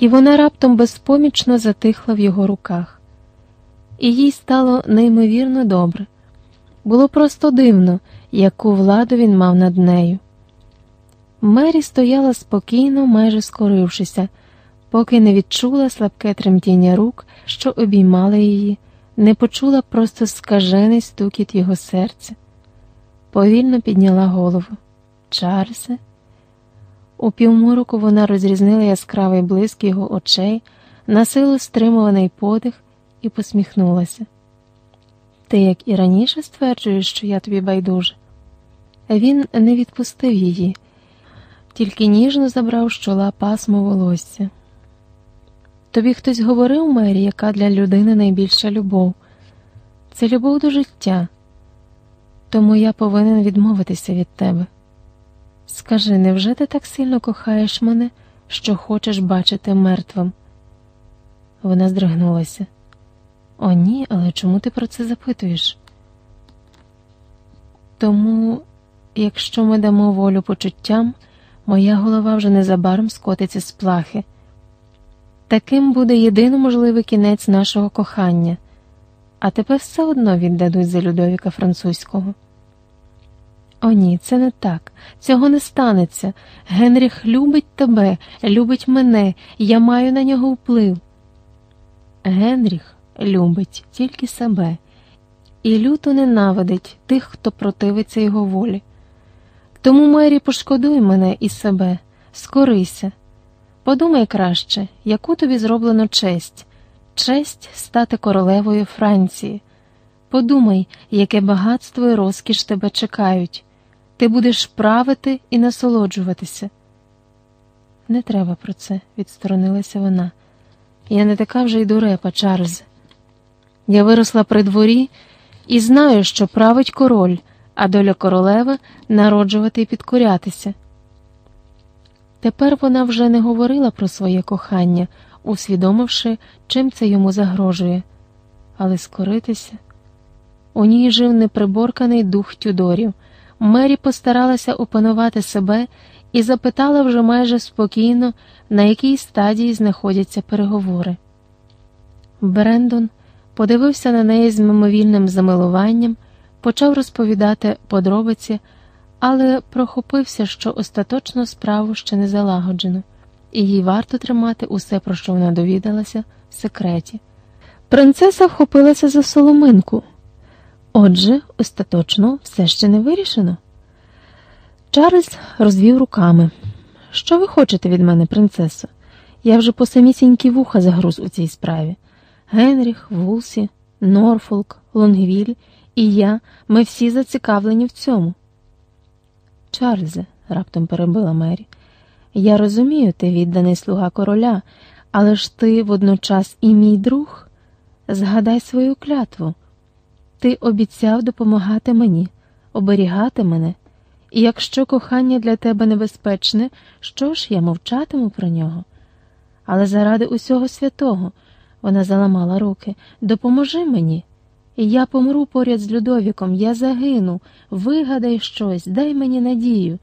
і вона раптом безпомічно затихла в його руках. І їй стало неймовірно добре. Було просто дивно, яку владу він мав над нею. Мері стояла спокійно, майже скорившися, поки не відчула слабке тремтіння рук, що обіймали її, не почула просто скажений стукіт його серця. Повільно підняла голову. Чарльзе? У півмороку вона розрізнила яскравий блиск його очей, на силу стримуваний подих і посміхнулася. Ти, як і раніше, стверджуєш, що я тобі байдуже. Він не відпустив її, тільки ніжно забрав з чола пасмо волосся. Тобі хтось говорив, Мері, яка для людини найбільша любов? Це любов до життя, тому я повинен відмовитися від тебе. Скажи, невже ти так сильно кохаєш мене, що хочеш бачити мертвим? Вона здригнулася. О, ні, але чому ти про це запитуєш? Тому, якщо ми дамо волю почуттям, моя голова вже незабаром скотиться з плахи. Таким буде єдино можливий кінець нашого кохання, а тебе все одно віддадуть за Людовіка Французького. О, ні, це не так, цього не станеться. Генріх любить тебе, любить мене, я маю на нього вплив. Генріх любить тільки себе і люто ненавидить тих, хто противиться його волі. Тому, Мері, пошкодуй мене і себе, скорися. Подумай краще, яку тобі зроблено честь, честь стати королевою Франції. Подумай, яке багатство і розкіш тебе чекають. Ти будеш правити і насолоджуватися. Не треба про це, відсторонилася вона. Я не така вже й дурепа, Чарльзе. Я виросла при дворі і знаю, що править король, а доля королеви народжувати і підкорятися. Тепер вона вже не говорила про своє кохання, усвідомивши, чим це йому загрожує, але скоритися. У ній жив неприборканий дух Тюдорів. Мері постаралася опанувати себе і запитала вже майже спокійно, на якій стадії знаходяться переговори. Брендон подивився на неї з мимовільним замилуванням, почав розповідати подробиці, але прохопився, що остаточно справу ще не залагоджено, і їй варто тримати усе, про що вона довідалася, в секреті. Принцеса вхопилася за соломинку. Отже, остаточно все ще не вирішено. Чарльз розвів руками. Що ви хочете від мене, принцесо? Я вже по самісінькі вуха загруз у цій справі. Генріх, Вулсі, Норфолк, Лонгвіль і я, ми всі зацікавлені в цьому. Чарльзе, раптом перебила Мері, я розумію, ти відданий слуга короля, але ж ти водночас і мій друг. Згадай свою клятву. Ти обіцяв допомагати мені, оберігати мене, і якщо кохання для тебе небезпечне, що ж я мовчатиму про нього? Але заради усього святого вона заламала руки. Допоможи мені. Я помру поряд з Людовіком, я загину, вигадай щось, дай мені надію.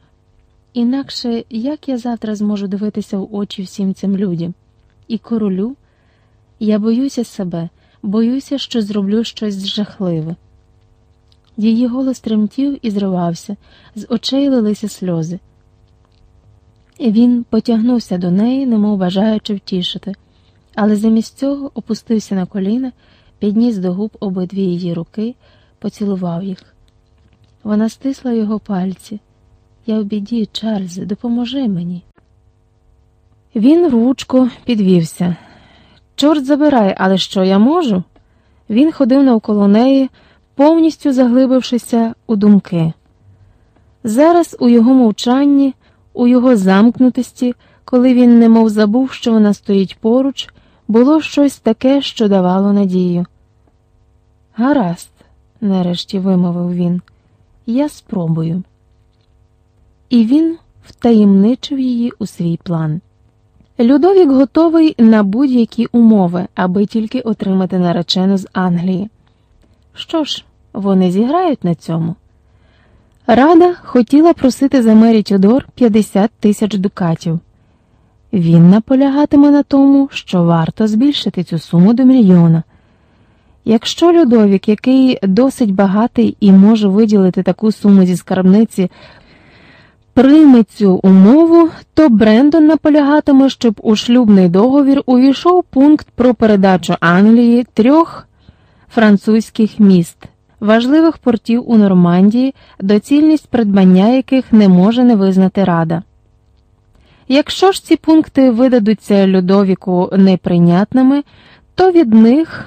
Інакше як я завтра зможу дивитися в очі всім цим людям? І королю? Я боюся себе, боюся, що зроблю щось жахливе. Її голос тремтів і зривався, з очей лилися сльози. Він потягнувся до неї, немов бажаючи втішити, але замість цього опустився на коліна, підніс до губ обидві її руки, поцілував їх. Вона стисла його пальці. Я в біді, Чарльзе, допоможи мені. Він ручко підвівся. Чорт забирай, але що я можу? Він ходив навколо неї, повністю заглибившися у думки. Зараз у його мовчанні, у його замкнутості, коли він немов забув, що вона стоїть поруч, було щось таке, що давало надію. Гаразд, нарешті вимовив він, я спробую. І він втаємничив її у свій план. Людовік готовий на будь-які умови, аби тільки отримати наречену з Англії. Що ж, вони зіграють на цьому. Рада хотіла просити за Мері Тюдор 50 тисяч дукатів. він наполягатиме на тому, що варто збільшити цю суму до мільйона. Якщо Людовік, який досить багатий і може виділити таку суму зі скарбниці, прийме цю умову, то Брендон наполягатиме, щоб у шлюбний договір увійшов пункт про передачу Англії трьох французьких міст, важливих портів у Нормандії, доцільність придбання яких не може не визнати Рада. Якщо ж ці пункти видадуться Людовіку неприйнятними, то від них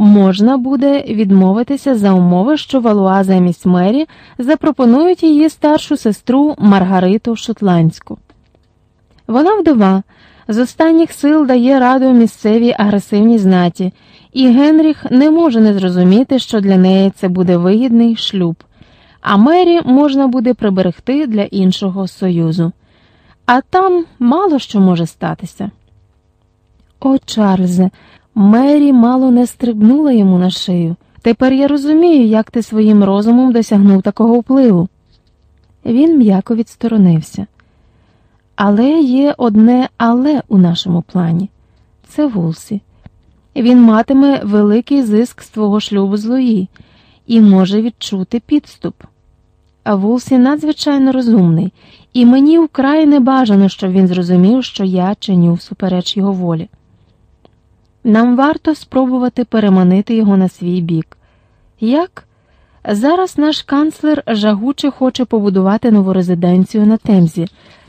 можна буде відмовитися за умови, що Валуа замість мері запропонують її старшу сестру Маргариту Шотландську. Вона вдова, з останніх сил дає раду місцевій агресивній знаті, і Генріх не може не зрозуміти, що для неї це буде вигідний шлюб, а мері можна буде приберегти для іншого союзу. А там мало що може статися. О, Чарльзе, Мері мало не стрибнула йому на шию. Тепер я розумію, як ти своїм розумом досягнув такого впливу. Він м'яко відсторонився. Але є одне але у нашому плані це Вулсі. Він матиме великий зиск з твого шлюбу з Луї і може відчути підступ. А Вулсі надзвичайно розумний, і мені вкрай не бажано, щоб він зрозумів, що я чиню всупереч його волі. Нам варто спробувати переманити його на свій бік. Як? Зараз наш канцлер жагуче хоче побудувати нову резиденцію на Темзі,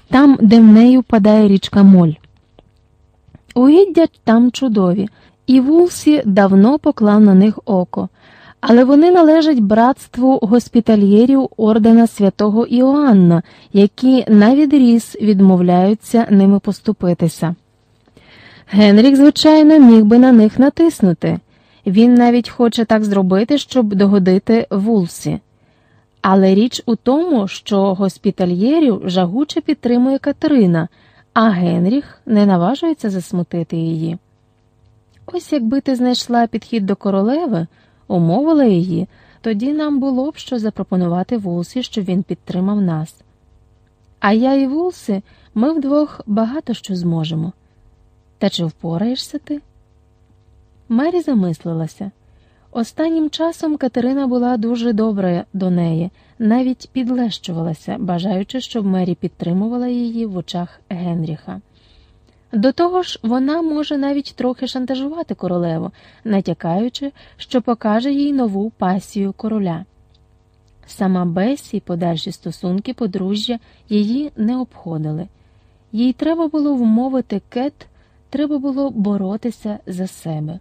там, де в неї впадає річка Моль. Угіддя там чудові, і Вулсі давно поклав на них око, але вони належать братству госпітальєрів ордена святого Іоанна, які навідріз відмовляються ними поступитися. Генрік, звичайно, міг би на них натиснути. Він навіть хоче так зробити, щоб догодити Вулсі. Але річ у тому, що госпітальєрів жагуче підтримує Катерина, а Генріх не наважується засмутити її. Ось якби ти знайшла підхід до королеви, умовила її, тоді нам було б що запропонувати Вулсі, щоб він підтримав нас. А я і Вулсі, ми вдвох багато що зможемо. Та чи впораєшся ти? Мері замислилася. Останнім часом Катерина була дуже добра до неї, навіть підлещувалася, бажаючи, щоб Мері підтримувала її в очах Генріха. До того ж, вона може навіть трохи шантажувати королеву, натякаючи, що покаже їй нову пасію короля. Сама Бесі подальші стосунки подружжя її не обходили, їй треба було вмовити кет треба було боротися за себе.